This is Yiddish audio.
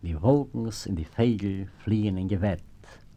Die Wolken und die Vögel fliehen in Gewett.